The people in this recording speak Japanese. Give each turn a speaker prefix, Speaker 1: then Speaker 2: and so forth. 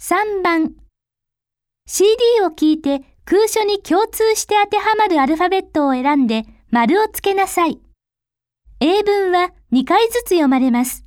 Speaker 1: 3番 CD を聞いて空所に共通して当てはまるアルファベットを選んで丸をつけなさい。英文は2回ずつ読まれます。